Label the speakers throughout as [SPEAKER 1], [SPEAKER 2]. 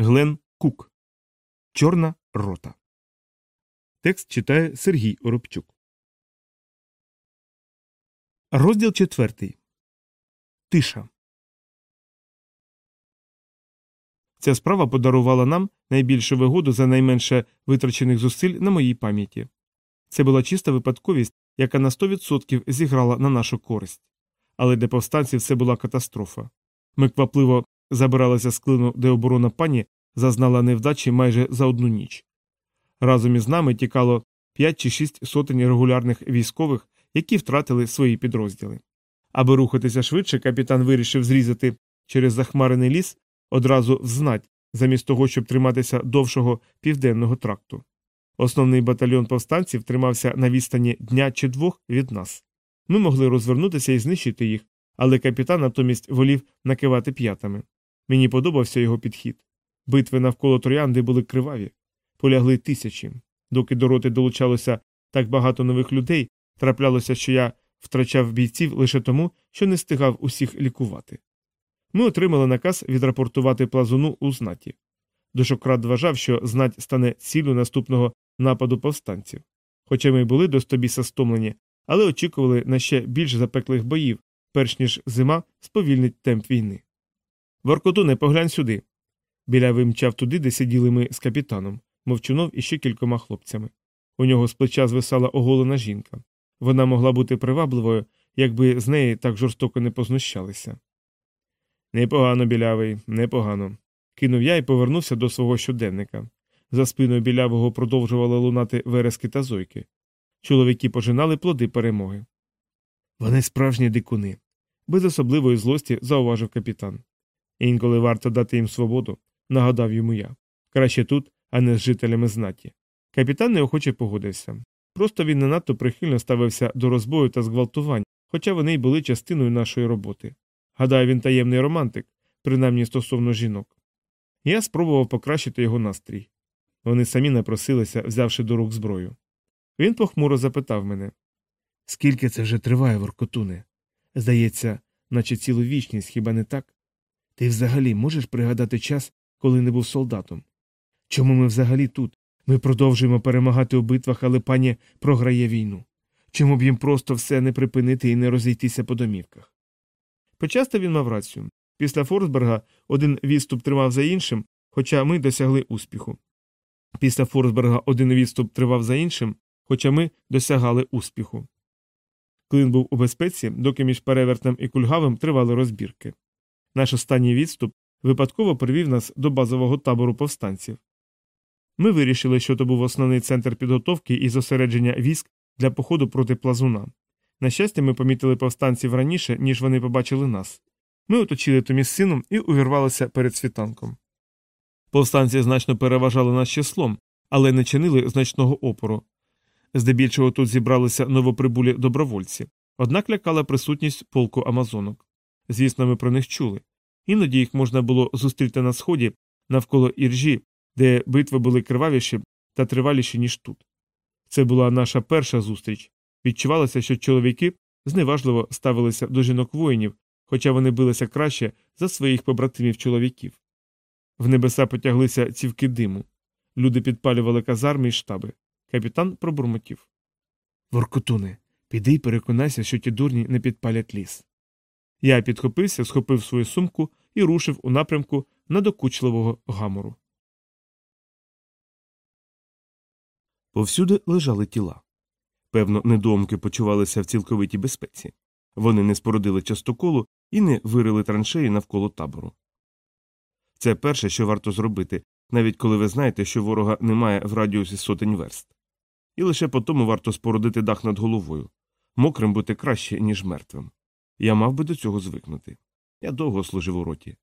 [SPEAKER 1] Глен Кук. Чорна рота. Текст читає Сергій Оробчук. Розділ четвертий. Тиша. Ця справа подарувала нам найбільшу вигоду за найменше витрачених зусиль на моїй пам'яті. Це була чиста випадковість, яка на 100% зіграла на нашу користь. Але для повстанців це була катастрофа. Ми квапливо забиралися з клину, де оборона пані зазнала невдачі майже за одну ніч. Разом із нами тікало 5 чи 6 сотень регулярних військових, які втратили свої підрозділи. Аби рухатися швидше, капітан вирішив зрізати через захмарений ліс одразу взнать, замість того, щоб триматися довшого південного тракту. Основний батальйон повстанців тримався на відстані дня чи двох від нас. Ми могли розвернутися і знищити їх, але капітан натомість волів накивати п'ятами. Мені подобався його підхід. Битви навколо троянди були криваві, полягли тисячі. Доки до роти долучалося так багато нових людей, траплялося, що я втрачав бійців лише тому, що не стигав усіх лікувати. Ми отримали наказ відрапортувати плазуну у знаті. Дошократ вважав, що знать стане ціллю наступного нападу повстанців. Хоча ми були до стобіса стомлені, але очікували на ще більш запеклих боїв, перш ніж зима сповільнить темп війни. Воркотуне, поглянь сюди. Біля вимчав туди, де сиділи ми з капітаном, мовчунов і ще кількома хлопцями. У нього з плеча звисала оголена жінка. Вона могла бути привабливою, якби з неї так жорстоко не познущалися. Непогано, білявий, непогано. Кинув я і повернувся до свого щоденника. За спиною білявого продовжували лунати верески та зойки. Чоловіки пожинали плоди перемоги. Вони справжні дикуни, без особливої злості зауважив капітан. Інколи варто дати їм свободу, нагадав йому я. Краще тут, а не з жителями знаті. Капітан неохоче погодився. Просто він не надто прихильно ставився до розбою та зґвалтувань, хоча вони й були частиною нашої роботи. Гадаю, він таємний романтик, принаймні стосовно жінок. Я спробував покращити його настрій. Вони самі напросилися, взявши до рук зброю. Він похмуро запитав мене Скільки це вже триває, Воркотуне? Здається, наче цілу вічність, хіба не так? Ти взагалі можеш пригадати час, коли не був солдатом? Чому ми взагалі тут? Ми продовжуємо перемагати у битвах, але пані програє війну. Чому б їм просто все не припинити і не розійтися по домівках? Почасто він мав рацію. Після Форсберга один відступ тривав за іншим, хоча ми досягли успіху. Після Форсберга один відступ тривав за іншим, хоча ми досягали успіху. Клин був у безпеці, доки між перевертом і кульгавим тривали розбірки. Наш останній відступ випадково привів нас до базового табору повстанців. Ми вирішили, що то був основний центр підготовки і зосередження військ для походу проти плазуна. На щастя, ми помітили повстанців раніше, ніж вони побачили нас. Ми оточили Томі з сином і увірвалися перед світанком. Повстанці значно переважали нас числом, але не чинили значного опору. Здебільшого тут зібралися новоприбулі добровольці, однак лякала присутність полку амазонок. Звісно, ми про них чули. Іноді їх можна було зустріти на сході навколо іржі, де битви були кривавіші та триваліші, ніж тут. Це була наша перша зустріч. Відчувалося, що чоловіки зневажливо ставилися до жінок воїнів, хоча вони билися краще за своїх побратимів чоловіків. В небеса потяглися цівки диму. Люди підпалювали казарми і штаби. Капітан пробурмотів. Воркотуне, піди й переконайся, що ті дурні не підпалять ліс. Я підхопився, схопив свою сумку і рушив у напрямку надокучливого гамору. Повсюди лежали тіла. Певно, недоумки почувалися в цілковитій безпеці. Вони не спорудили частоколу і не вирили траншеї навколо табору. Це перше, що варто зробити, навіть коли ви знаєте, що ворога немає в радіусі сотень верст. І лише по тому варто спорудити дах над головою. Мокрим бути краще, ніж мертвим. Я мав би до цього звикнути. Я довго служив у роті,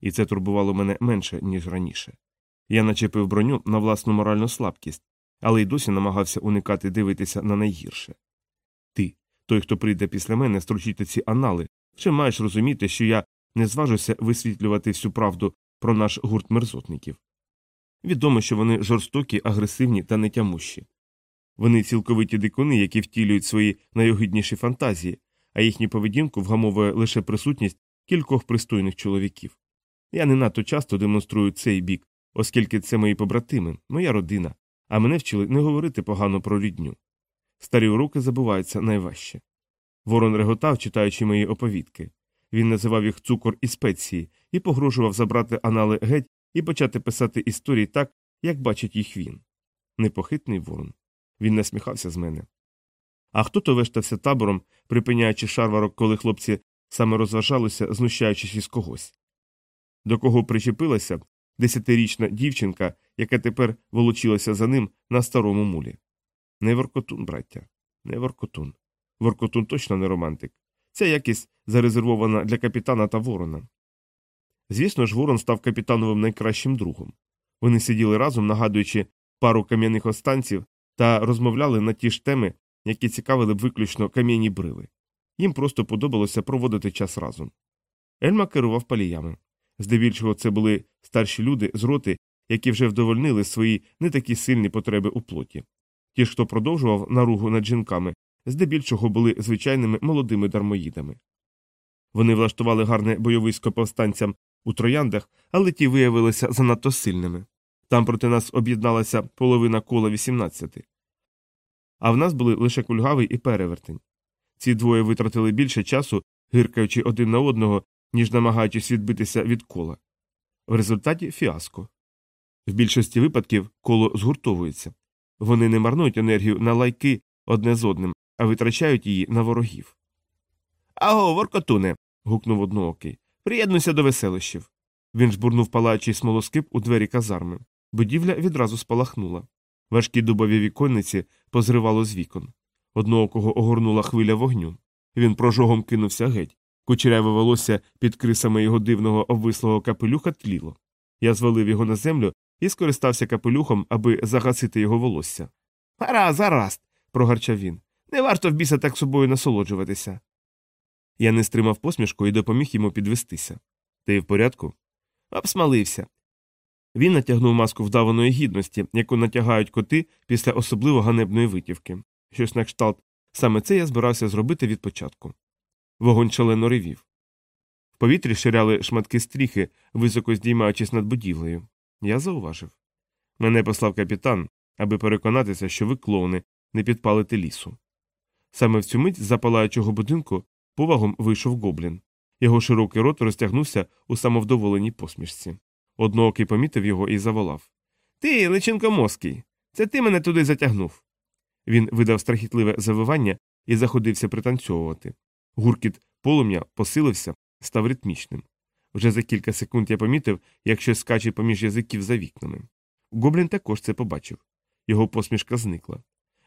[SPEAKER 1] і це турбувало мене менше, ніж раніше. Я начепив броню на власну моральну слабкість, але й досі намагався уникати дивитися на найгірше. Ти, той, хто прийде після мене, строчити ці анали, вже маєш розуміти, що я не зважуся висвітлювати всю правду про наш гурт мерзотників. Відомо, що вони жорстокі, агресивні та нетямущі. Вони цілковиті дикуни, які втілюють свої найогидніші фантазії, а їхню поведінку вгамовує лише присутність кількох пристойних чоловіків. Я не надто часто демонструю цей бік, оскільки це мої побратими, моя родина, а мене вчили не говорити погано про рідню. Старі уроки забуваються найважче. Ворон реготав, читаючи мої оповідки. Він називав їх цукор і спеції і погрожував забрати анали геть і почати писати історії так, як бачить їх він. Непохитний ворон. Він насміхався з мене. А хто то вештався табором, припиняючи шарварок, коли хлопці саме розважалися, знущаючись із когось. До кого причепилася десятирічна дівчинка, яка тепер волочилася за ним на старому мулі. Не воркотун, браття, не воркотун. Воркотун точно не романтик. Ця якість зарезервована для капітана та ворона. Звісно ж, ворон став капітановим найкращим другом. Вони сиділи разом, нагадуючи пару кам'яних останців, та розмовляли на ті ж теми, які цікавили б виключно кам'яні брили. Їм просто подобалося проводити час разом. Ельма керував паліями. Здебільшого це були старші люди з роти, які вже вдовольнили свої не такі сильні потреби у плоті. Ті хто продовжував наругу над жінками, здебільшого були звичайними молодими дармоїдами. Вони влаштували гарне бойовисько повстанцям у трояндах, але ті виявилися занадто сильними. Там проти нас об'єдналася половина кола 18. А в нас були лише кульгавий і перевертень. Ці двоє витратили більше часу, гиркаючи один на одного, ніж намагаючись відбитися від кола. В результаті фіаско. В більшості випадків коло згуртовується. Вони не марнують енергію на лайки одне з одним, а витрачають її на ворогів. Аго, воркотуне. гукнув одноокий. Приєднуйся до веселищів. Він жбурнув палаючий смолоскип у двері казарми. Будівля відразу спалахнула. Важкі дубові віконниці позривало з вікон. Одноокого огорнула хвиля вогню. Він прожогом кинувся геть. Кучеряве волосся під крисами його дивного обвислого капелюха тліло. Я звалив його на землю і скористався капелюхом, аби загасити його волосся. Гаразд, гаразд, прогарчав він. Не варто в біса так собою насолоджуватися. Я не стримав посмішку і допоміг йому підвестися. Ти в порядку? Обсмалився. Він натягнув маску вдаваної гідності, яку натягають коти після особливо ганебної витівки. Щось на кшталт. Саме це я збирався зробити від початку. Вогонь шалено ревів. В повітрі ширяли шматки стріхи, високо здіймаючись над будівлею. Я зауважив. Мене послав капітан, аби переконатися, що ви клоуни не підпалите лісу. Саме в цю мить запалаючого будинку повагом вийшов гоблін. Його широкий рот розтягнувся у самовдоволеній посмішці. Одноокий помітив його і заволав Ти, личинко мозкий, це ти мене туди затягнув. Він видав страхітливе завивання і заходився пританцьовувати. Гуркіт полум'я посилився, став ритмічним. Вже за кілька секунд я помітив, як щось скаче поміж язиків за вікнами. Гоблін також це побачив. Його посмішка зникла.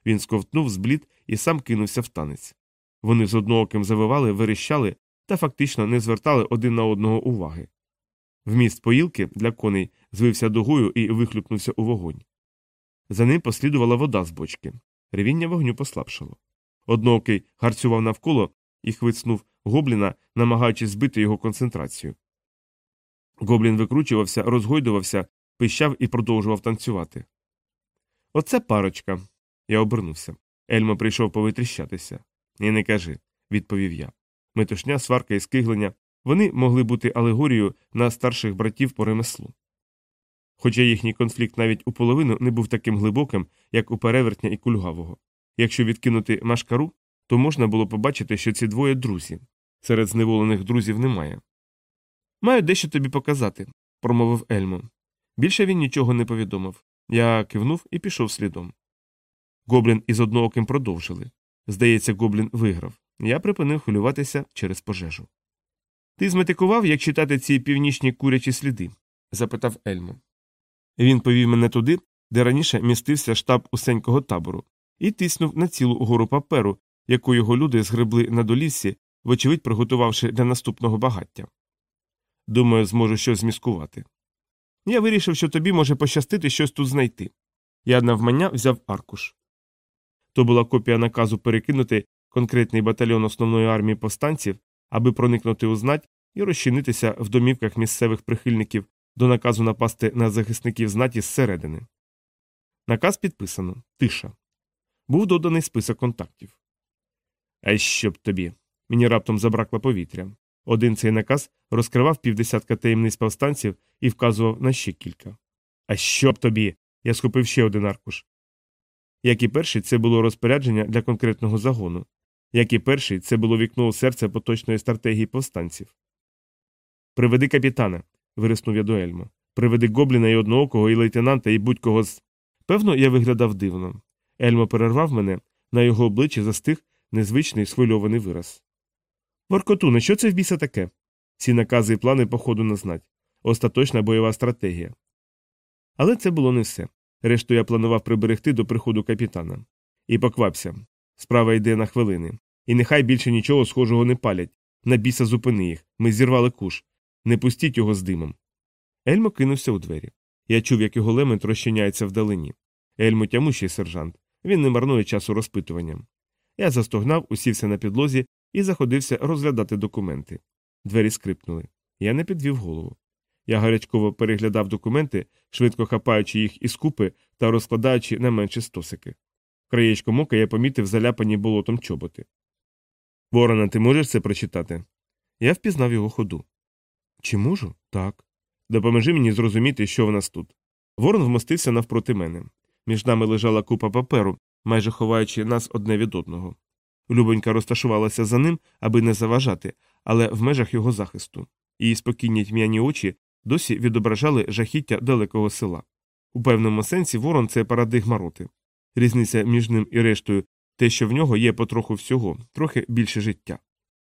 [SPEAKER 1] Він сковтнув зблід і сам кинувся в танець. Вони з однооким завивали, верещали та фактично не звертали один на одного уваги. Вміст поїлки для коней звився дугою і вихлюпнувся у вогонь. За ним послідувала вода з бочки. Ревіння вогню послабшало. Одноокий гарцював навколо і хвицнув гобліна, намагаючись збити його концентрацію. Гоблін викручувався, розгойдувався, пищав і продовжував танцювати. Оце парочка. Я обернувся. Ельмо прийшов повитріщатися. І не кажи, відповів я. Метушня, сварка і скиглення вони могли бути алегорією на старших братів по ремеслу. Хоча їхній конфлікт навіть у половину не був таким глибоким, як у перевертня і кульгавого. Якщо відкинути машкару, то можна було побачити, що ці двоє друзі. Серед зневолених друзів немає. Маю дещо тобі показати, промовив Ельмо. Більше він нічого не повідомив. Я кивнув і пішов слідом. Гоблін із однооким продовжили. Здається, гоблін виграв. Я припинив хвилюватися через пожежу. Ти зметикував, як читати ці північні курячі сліди? запитав Ельмо. Він повів мене туди, де раніше містився штаб усенького табору, і тиснув на цілу гору паперу, яку його люди згребли на доліссі, вочевидь приготувавши для наступного багаття. Думаю, зможу щось зміскувати. Я вирішив, що тобі може пощастити щось тут знайти. Я навмання взяв аркуш. То була копія наказу перекинути конкретний батальйон основної армії повстанців, аби проникнути у знать і розчинитися в домівках місцевих прихильників до наказу напасти на захисників знаті зсередини. Наказ підписано тиша. Був доданий список контактів. А що б тобі? Мені раптом забракло повітря. Один цей наказ розкривав півдесятка таємниць повстанців і вказував на ще кілька. А що б тобі? Я схопив ще один аркуш. Як і перший, це було розпорядження для конкретного загону. Як і перший, це було вікно у серце поточної стратегії повстанців. Приведи капітана, вириснув я до Ельмо. Приведи гобліна і одноокого, і лейтенанта, і будь-кого з. Певно, я виглядав дивно. Ельмо перервав мене, на його обличчі застиг незвичний схвильований вираз. Воркотуне, що це в біса таке? Ці накази і плани походу на знать. Остаточна бойова стратегія. Але це було не все. Решту я планував приберегти до приходу капітана. І поквапся. Справа йде на хвилини. І нехай більше нічого схожого не палять. На біса зупини їх. Ми зірвали куш. Не пустіть його з димом. Ельмо кинувся у двері. Я чув, як його лемент розчиняється вдалині. Ельмо тямущий сержант. Він не марнує часу розпитуванням. Я застогнав, усівся на підлозі і заходився розглядати документи. Двері скрипнули. Я не підвів голову. Я гарячково переглядав документи, швидко хапаючи їх із купи та розкладаючи на менші стосики. Краєчком ока я помітив заляпані болотом чоботи. Ворона, ти можеш це прочитати? Я впізнав його ходу. Чи можу? Так. Допоможи мені зрозуміти, що в нас тут. Ворон вмостився навпроти мене. Між нами лежала купа паперу, майже ховаючи нас одне від одного. Любонька розташувалася за ним, аби не заважати, але в межах його захисту. Її спокійні тьмяні очі досі відображали жахіття далекого села. У певному сенсі ворон це парадигма роти. Різниця між ним і рештою те, що в нього є потроху всього, трохи більше життя.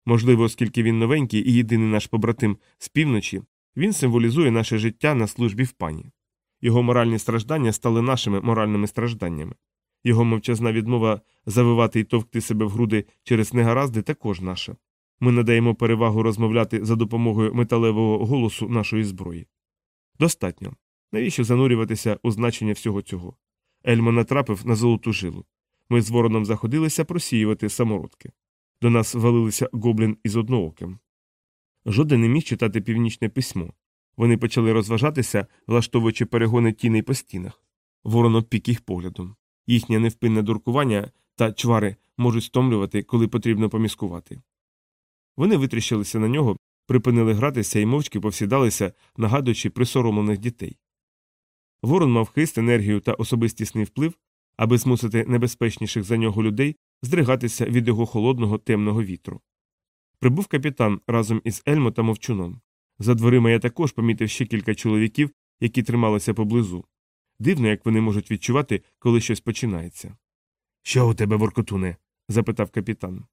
[SPEAKER 1] Можливо, оскільки він новенький і єдиний наш побратим з півночі, він символізує наше життя на службі в пані. Його моральні страждання стали нашими моральними стражданнями. Його мовчазна відмова завивати і товкти себе в груди через негаразди також наша. Ми надаємо перевагу розмовляти за допомогою металевого голосу нашої зброї. Достатньо. Навіщо занурюватися у значення всього цього? Ельмо натрапив на золоту жилу. Ми з вороном заходилися просіювати самородки. До нас валилися гоблін із однооким. Жоден не міг читати північне письмо. Вони почали розважатися, влаштовуючи перегони тіней по стінах. Ворон обпік їх поглядом. Їхнє невпинне дуркування та чвари можуть стомлювати, коли потрібно поміскувати. Вони витріщилися на нього, припинили гратися і мовчки повсідалися, нагадуючи присоромлених дітей. Ворон мав хист, енергію та особистісний вплив, аби змусити небезпечніших за нього людей здригатися від його холодного темного вітру. Прибув капітан разом із Ельмо та мовчуном. За дверима я також помітив ще кілька чоловіків, які трималися поблизу. Дивно, як вони можуть відчувати, коли щось починається. Що у тебе, воркотуне? запитав капітан.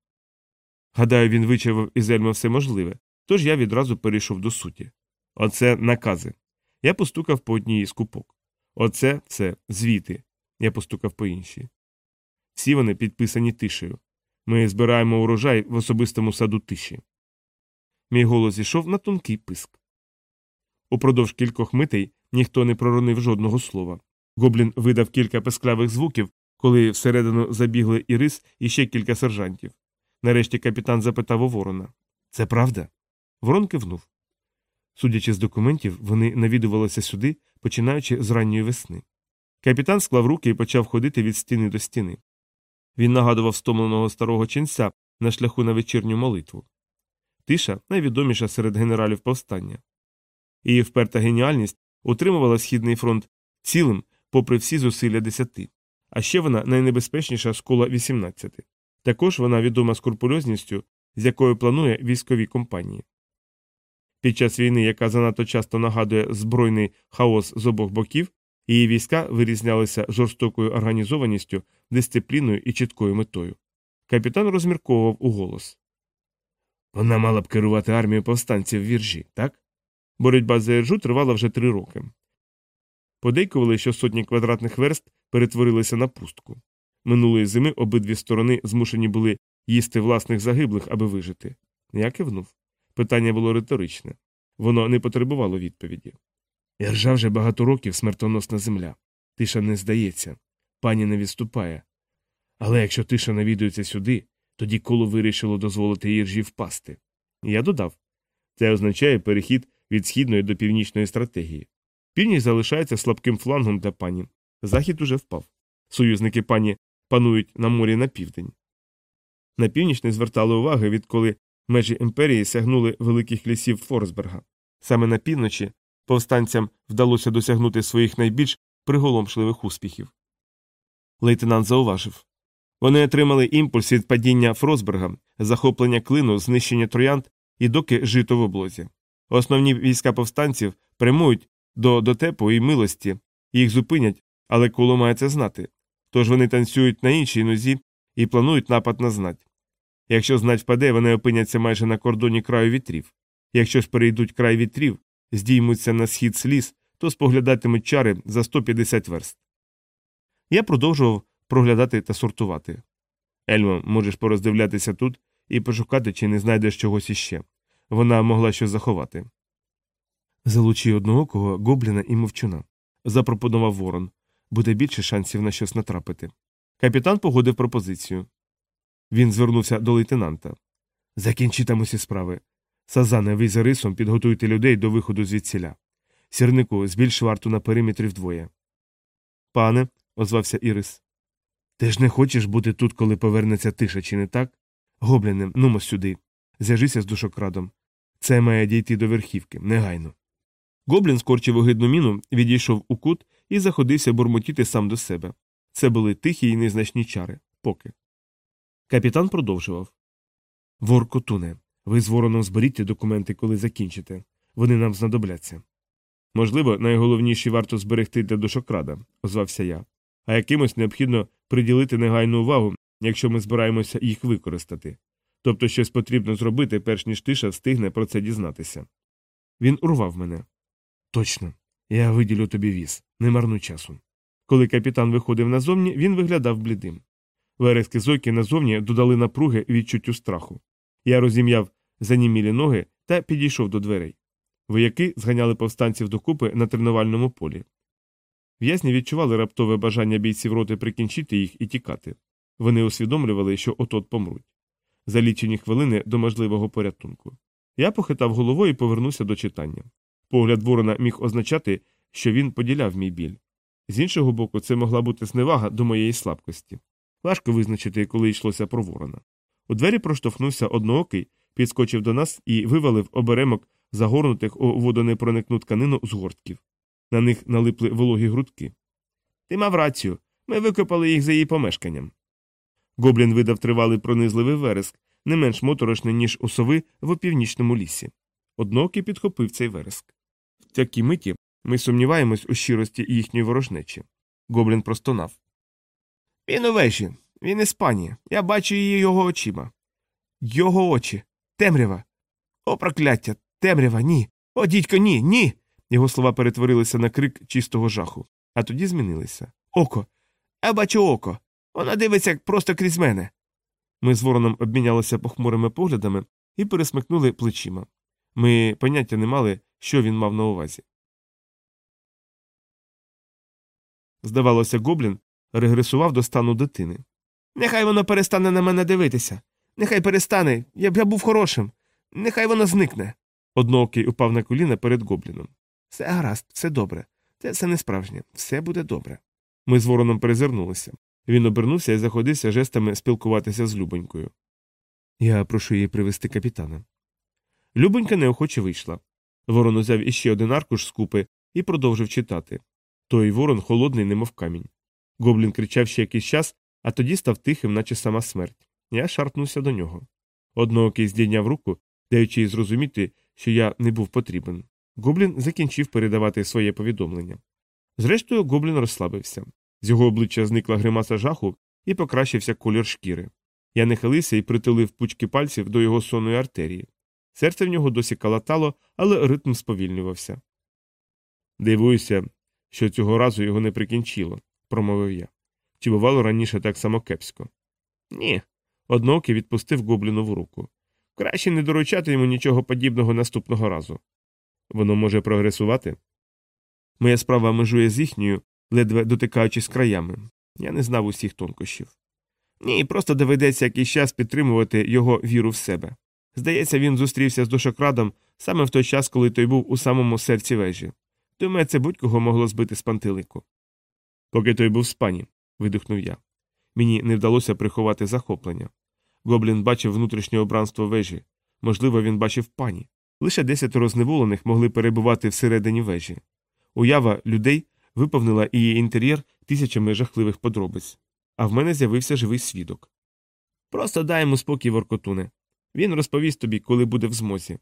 [SPEAKER 1] Гадаю, він вичавив із Ельмо все можливе, тож я відразу перейшов до суті. Оце накази. Я постукав по одній із купок. Оце все звіти. Я постукав по іншій. Всі вони підписані тишею. Ми збираємо урожай в особистому саду тиші. Мій голос зійшов на тонкий писк. Упродовж кількох митей ніхто не проронив жодного слова. Гоблін видав кілька песклявих звуків, коли всередину забігли Ірис і ще кілька сержантів. Нарешті капітан запитав у ворона Це правда? Ворон кивнув. Судячи з документів, вони навідувалися сюди, починаючи з ранньої весни. Капітан склав руки і почав ходити від стіни до стіни. Він нагадував стомленого старого ченця на шляху на вечірню молитву. Тиша найвідоміша серед генералів повстання. Її вперта геніальність утримувала Східний фронт цілим, попри всі зусилля десяти. А ще вона найнебезпечніша з кола 18. Також вона відома скрупульозністю, з якою планує військові компанії. Під час війни, яка занадто часто нагадує збройний хаос з обох боків, її війська вирізнялися жорстокою організованістю, дисципліною і чіткою метою. Капітан розмірковував у голос. Вона мала б керувати армією повстанців в віржі, так? Боротьба за іржу тривала вже три роки. Подейкували, що сотні квадратних верст перетворилися на пустку. Минулої зими обидві сторони змушені були їсти власних загиблих, аби вижити. Я кивнув. Питання було риторичне. Воно не потребувало відповіді. Іржа вже багато років смертоносна земля. Тиша не здається, пані не відступає. Але якщо тиша навідується сюди, тоді коло вирішило дозволити іржі впасти. Я додав це означає перехід від східної до північної стратегії. Північ залишається слабким флангом для пані. Захід уже впав. Союзники пані панують на морі на південь. На північ не звертали уваги, відколи межі імперії сягнули великих лісів Форсберга. Саме на півночі повстанцям вдалося досягнути своїх найбільш приголомшливих успіхів. Лейтенант зауважив вони отримали імпульс від падіння Фросберга, захоплення клину, знищення троянд і доки жито в облозі. Основні війська повстанців прямують до дотепу і милості, їх зупинять, але коло має це знати. Тож вони танцюють на іншій нозі і планують напад на знать. Якщо знать впаде, вони опиняться майже на кордоні краю вітрів. Якщо ж перейдуть край вітрів, здіймуться на схід сліз, то споглядатимуть чари за 150 верст. Я продовжував проглядати та сортувати. Ельмо, можеш пороздивлятися тут і пошукати, чи не знайдеш чогось іще. Вона могла щось заховати. Залучи одноокого гобліна і мовчуна, запропонував ворон. Буде більше шансів на щось натрапити. Капітан погодив пропозицію. Він звернувся до лейтенанта. Закінчи там усі справи. Сазане, ви за рисом підготуйте людей до виходу звідсіля. Сірнику, збільш варту на периметрі вдвоє. Пане, озвався Ірис. Ти ж не хочеш бути тут, коли повернеться тиша, чи не так? Гобліне, нумо сюди. Зв'яжися з душокрадом. Це має дійти до верхівки, негайно. Гоблін скорчив огидну міну, відійшов у кут і заходився бурмотіти сам до себе. Це були тихі й незначні чари, поки. Капітан продовжував Воркотуне, ви з вороном зберіть документи, коли закінчите. Вони нам знадобляться. Можливо, найголовніші варто зберегти для душокрада, озвався я, а якимось необхідно приділити негайну увагу, якщо ми збираємося їх використати. Тобто щось потрібно зробити, перш ніж тиша встигне про це дізнатися. Він урвав мене. Точно, я виділю тобі віз, не марну часу. Коли капітан виходив назовні, він виглядав блідим. Верески зойки назовні додали напруги відчуттю страху. Я розім'яв занімілі ноги та підійшов до дверей. Вояки зганяли повстанців докупи на тренувальному полі. В'язні відчували раптове бажання бійців роти прикінчити їх і тікати. Вони усвідомлювали, що отот помруть. За лічені хвилини до можливого порятунку. Я похитав головою і повернувся до читання. Погляд ворона міг означати, що він поділяв мій біль. З іншого боку, це могла бути зневага до моєї слабкості. Важко визначити, коли йшлося про ворона. У двері проштовхнувся одноокий, підскочив до нас і вивалив оберемок загорнутих у водонепроникну тканину з гортків. На них налипли вологі грудки. Ти мав рацію. Ми викопали їх за її помешканням. Гоблін видав тривалий пронизливий вереск, не менш моторошний, ніж у сови в опівнічному лісі. Одноокий підхопив цей вереск. В такій миті ми сумніваємось у щирості їхньої ворожнечі. Гоблін простонав. Він у вежі, він із пані. Я бачу її його очима. Його очі. Темрява. О, прокляття, темрява, ні. О, дідько, ні, ні. Його слова перетворилися на крик чистого жаху, а тоді змінилися. Око. Я бачу око. Вона дивиться просто крізь мене. Ми з вороном обмінялися похмурими поглядами і пересмикнули плечима. Ми поняття не мали, що він мав на увазі. Здавалося, гоблін регресував до стану дитини. Нехай воно перестане на мене дивитися. Нехай перестане, я б я був хорошим. Нехай воно зникне. Одноокий упав на коліна перед гобліном. Все гаразд, все добре. Це все не справжнє, все буде добре. Ми з вороном перезирнулися. Він обернувся і заходився жестами спілкуватися з Любонькою. Я прошу її привезти капітана. Любонька неохоче вийшла. Ворон узяв іще один аркуш з купи і продовжив читати. Той ворон холодний, немов камінь. Гоблін кричав ще якийсь час, а тоді став тихим, наче сама смерть. Я шарпнувся до нього. Одноокий здійняв руку, даючи їй зрозуміти, що я не був потрібен. Гоблін закінчив передавати своє повідомлення. Зрештою, гоблін розслабився. З його обличчя зникла гримаса жаху і покращився колір шкіри. Я нахилився і притулив пучки пальців до його сонної артерії. Серце в нього досі калатало, але ритм сповільнювався. Дивуюся, що цього разу його не прикінчило, промовив я. Чи бувало раніше так само кепсько? Ні. Одноокий відпустив гоблінову руку. Краще не доручати йому нічого подібного наступного разу. Воно може прогресувати? Моя справа межує з їхньою, ледве дотикаючись краями. Я не знав усіх тонкощів. Ні, просто доведеться якийсь час підтримувати його віру в себе. Здається, він зустрівся з душокрадом саме в той час, коли той був у самому серці вежі. Думаю, це будь-кого могло збити з пантелику. Поки той був в спані, видихнув я. Мені не вдалося приховати захоплення. Гоблін бачив внутрішнє обранство вежі. Можливо, він бачив пані. Лише десятеро зневолених могли перебувати всередині вежі. Уява людей виповнила її інтер'єр тисячами жахливих подробиць, а в мене з'явився живий свідок. Просто дай спокій, Воркотуне. Він розповість тобі, коли буде в змозі.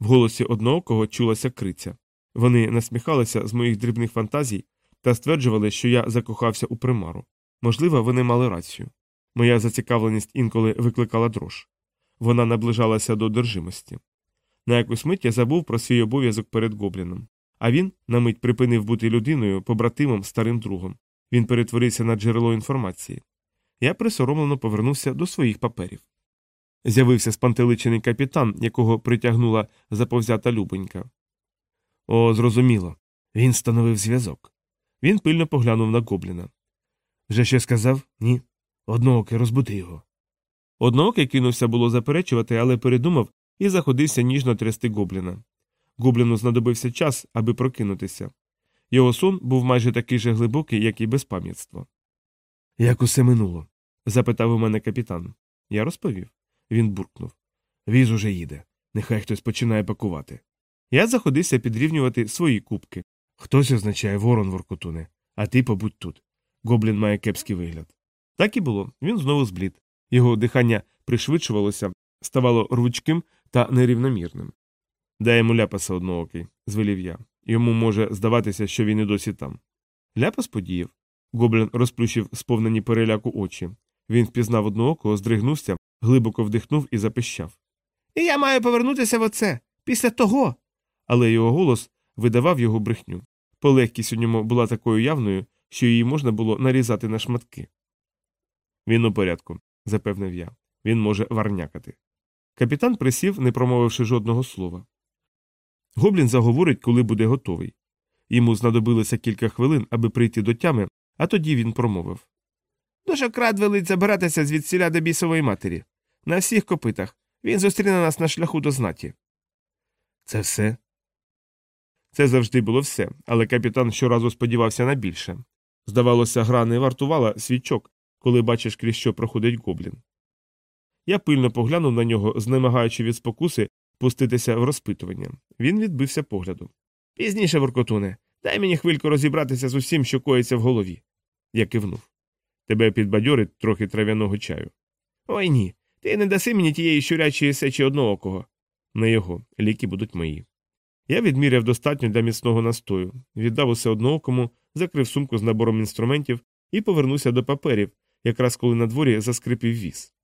[SPEAKER 1] В голосі одноокого чулася криця. Вони насміхалися з моїх дрібних фантазій та стверджували, що я закохався у примару. Можливо, вони мали рацію. Моя зацікавленість інколи викликала дрож. Вона наближалася до одержимості. На якусь мить я забув про свій обов'язок перед гобліном, а він на мить припинив бути людиною, побратимом, старим другом. Він перетворився на джерело інформації. Я присоромлено повернувся до своїх паперів. З'явився спантеличений капітан, якого притягнула заповзята любонька. О, зрозуміло. Він становив зв'язок. Він пильно поглянув на гобліна. Вже що сказав? Ні. Одноокий, розбуди його. Одноокий кинувся було заперечувати, але передумав і заходився ніжно трясти гобліна. Гобліну знадобився час, аби прокинутися. Його сон був майже такий же глибокий, як і безпам'ятство. Як усе минуло? запитав у мене капітан. Я розповів. Він буркнув. Віз уже їде. Нехай хтось починає пакувати. Я заходився підрівнювати свої кубки. Хтось означає ворон воркотуне, а ти побудь тут. Гоблін має кепський вигляд. Так і було. Він знову зблід. Його дихання пришвидшувалося, ставало рвучким та нерівномірним. Дай ляпаса одноокий, звелів я. Йому може здаватися, що він і досі там. Ляпас подіяв. Гоблін розплющив сповнені переляку очі. Він впізнав одноокого, здригнувся, глибоко вдихнув і запищав. І я маю повернутися в оце, після того. Але його голос видавав його брехню. Полегкість у ньому була такою явною, що її можна було нарізати на шматки. Він у порядку, запевнив я. Він може варнякати. Капітан присів, не промовивши жодного слова. Гоблін заговорить, коли буде готовий. Йому знадобилося кілька хвилин, аби прийти до тями, а тоді він промовив Дошокрад велить забиратися звідсіля до бісової матері. На всіх копитах. Він зустріне нас на шляху до знаті. Це все. Це завжди було все, але капітан щоразу сподівався на більше. Здавалося, гра не вартувала свічок, коли бачиш, крізь що проходить гоблін. Я пильно поглянув на нього, знемагаючи від спокуси пуститися в розпитування. Він відбився поглядом. Пізніше, Воркотуне, дай мені хвильку розібратися з усім, що коїться в голові. Я кивнув. Тебе підбадьорить трохи трав'яного чаю. Ой ні. Ти не даси мені тієї щурячої сечі одноокого. Не його, ліки будуть мої. Я відміряв достатньо для міцного настою, віддав усе одноокому, закрив сумку з набором інструментів і повернувся до паперів, якраз коли на дворі заскрипів віз.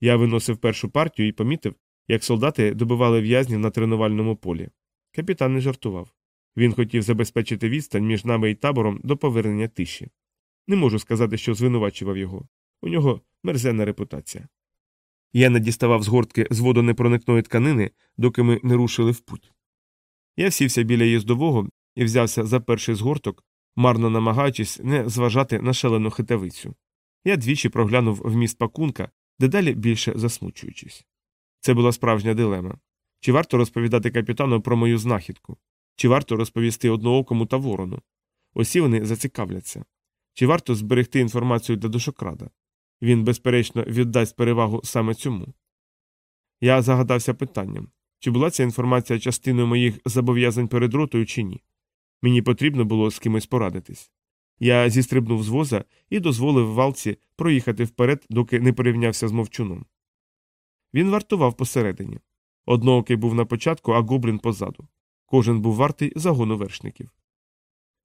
[SPEAKER 1] Я виносив першу партію і помітив, як солдати добивали в'язнів на тренувальному полі. Капітан не жартував. Він хотів забезпечити відстань між нами і табором до повернення тиші. Не можу сказати, що звинувачував його. У нього мерзенна репутація. Я не діставав з гортки з водонепроникної тканини, доки ми не рушили в путь. Я сівся біля їздового і взявся за перший згорток, марно намагаючись не зважати на шалену хитавицю. Я двічі проглянув вміст пакунка, дедалі більше засмучуючись. Це була справжня дилема. Чи варто розповідати капітану про мою знахідку? Чи варто розповісти одноокому та ворону? Усі вони зацікавляться. Чи варто зберегти інформацію для душокрада? Він, безперечно, віддасть перевагу саме цьому. Я загадався питанням чи була ця інформація частиною моїх зобов'язань перед ротою, чи ні. Мені потрібно було з кимось порадитись. Я зістрибнув з воза і дозволив валці проїхати вперед, доки не порівнявся з мовчуном. Він вартував посередині. Одноокий був на початку, а гоблін позаду. Кожен був вартий загону вершників.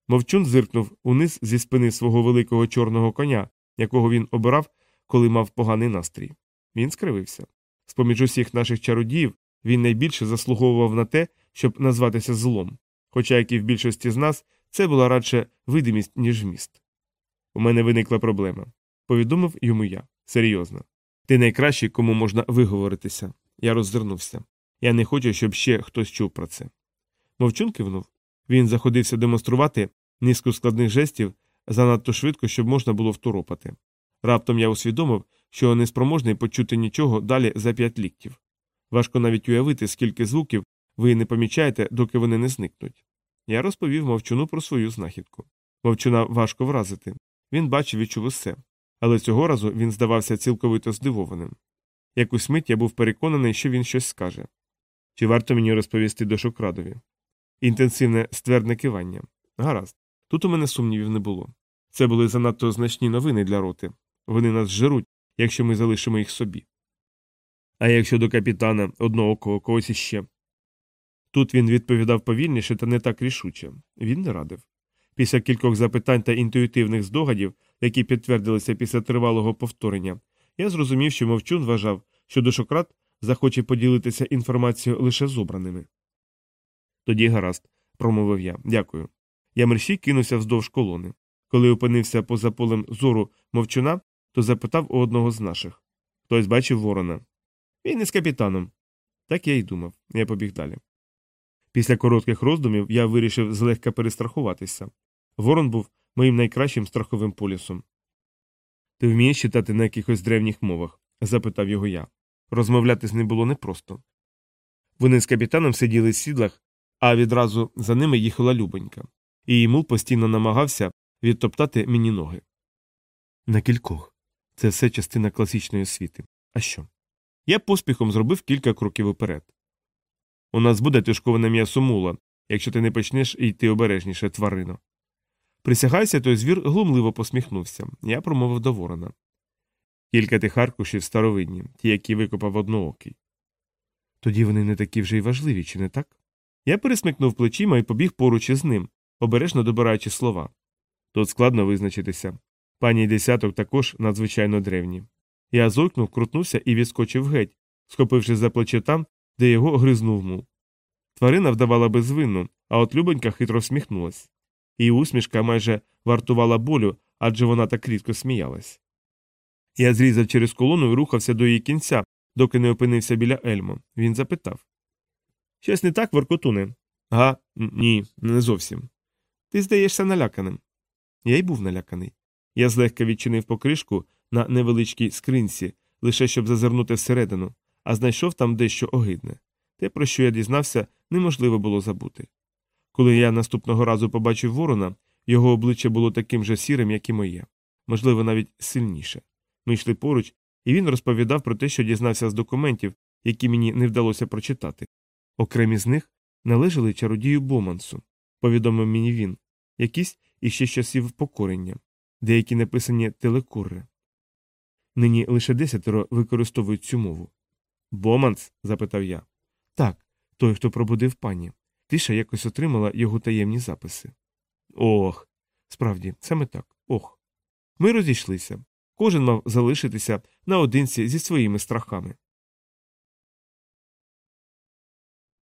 [SPEAKER 1] Мовчун зиркнув униз зі спини свого великого чорного коня, якого він обирав, коли мав поганий настрій. Він скривився. З поміж усіх наших чародіїв він найбільше заслуговував на те, щоб назватися злом, хоча, як і в більшості з нас, це була радше видимість, ніж міст. У мене виникла проблема. Повідомив йому я серйозно. Ти найкращий, кому можна виговоритися. Я роззирнувся. Я не хочу, щоб ще хтось чув про це. Мовчун кивнув. Він заходився демонструвати низку складних жестів занадто швидко, щоб можна було второпати. Раптом я усвідомив, що неспроможний почути нічого далі за п'ять ліктів. Важко навіть уявити, скільки звуків ви не помічаєте, доки вони не зникнуть. Я розповів мовчуну про свою знахідку. Мовчуна важко вразити. Він бачив відчув усе, але цього разу він здавався цілковито здивованим. Якусь мить я був переконаний, що він щось скаже. Чи варто мені розповісти дошокрадові? Інтенсивне ствердне кивання. Гаразд. Тут у мене сумнівів не було. Це були занадто значні новини для роти. Вони нас жируть, якщо ми залишимо їх собі. А якщо до капітана одноокого когось іще. Тут він відповідав повільніше та не так рішуче. Він не радив. Після кількох запитань та інтуїтивних здогадів, які підтвердилися після тривалого повторення, я зрозумів, що мовчун вважав, що дошократ захоче поділитися інформацією лише з обраними. Тоді гаразд, промовив я. Дякую. Я мерщій кинувся вздовж колони. Коли опинився поза полем зору мовчуна, то запитав у одного з наших хтось бачив ворона. Він із капітаном. Так я й думав, я побіг далі. Після коротких роздумів я вирішив злегка перестрахуватися. Ворон був моїм найкращим страховим полісом. Ти вмієш читати на якихось древніх мовах? запитав його я. Розмовляти з ним було непросто. Вони з капітаном сиділи в сідлах, а відразу за ними їхала Любонька, і йому постійно намагався відтоптати мені ноги. На кількох. Це все частина класичної освіти. А що? Я поспіхом зробив кілька кроків уперед. У нас буде тишковане м'ясо мула, якщо ти не почнеш йти обережніше, тварино. Присягайся, той звір глумливо посміхнувся. Я промовив до ворона. Кілька тих аркушів старовидні, ті, які викопав одноокий. Тоді вони не такі вже й важливі, чи не так? Я пересмикнув плечима і побіг поруч із ним, обережно добираючи слова. Тут складно визначитися. Пані десяток також надзвичайно древні. Я зойкнув, крутнувся і відскочив геть, схопивши за плече там, де його гризнув мул. Тварина вдавала безвинну, а от Любонька хитро всміхнулась. Її усмішка майже вартувала болю, адже вона так рідко сміялась. Я зрізав через колону і рухався до її кінця, доки не опинився біля Ельмо. Він запитав Щось не так, Воркотуне? Га, ні, не зовсім. Ти здаєшся наляканим. Я й був наляканий. Я злегка відчинив покришку на невеличкій скринці, лише щоб зазирнути всередину, а знайшов там дещо огидне. Те, про що я дізнався, неможливо було забути. Коли я наступного разу побачив ворона, його обличчя було таким же сірим, як і моє, можливо, навіть сильніше. Ми йшли поруч, і він розповідав про те, що дізнався з документів, які мені не вдалося прочитати. Окремі з них належали чародію Бомансу, повідомив мені він, якісь іще часів покорення, деякі написані телекурри. Нині лише десятеро використовують цю мову. Боманс? запитав я. Так, той, хто пробудив пані. Тиша якось отримала його таємні записи. Ох. Справді, саме так. Ох. Ми розійшлися. Кожен мав залишитися наодинці зі своїми страхами.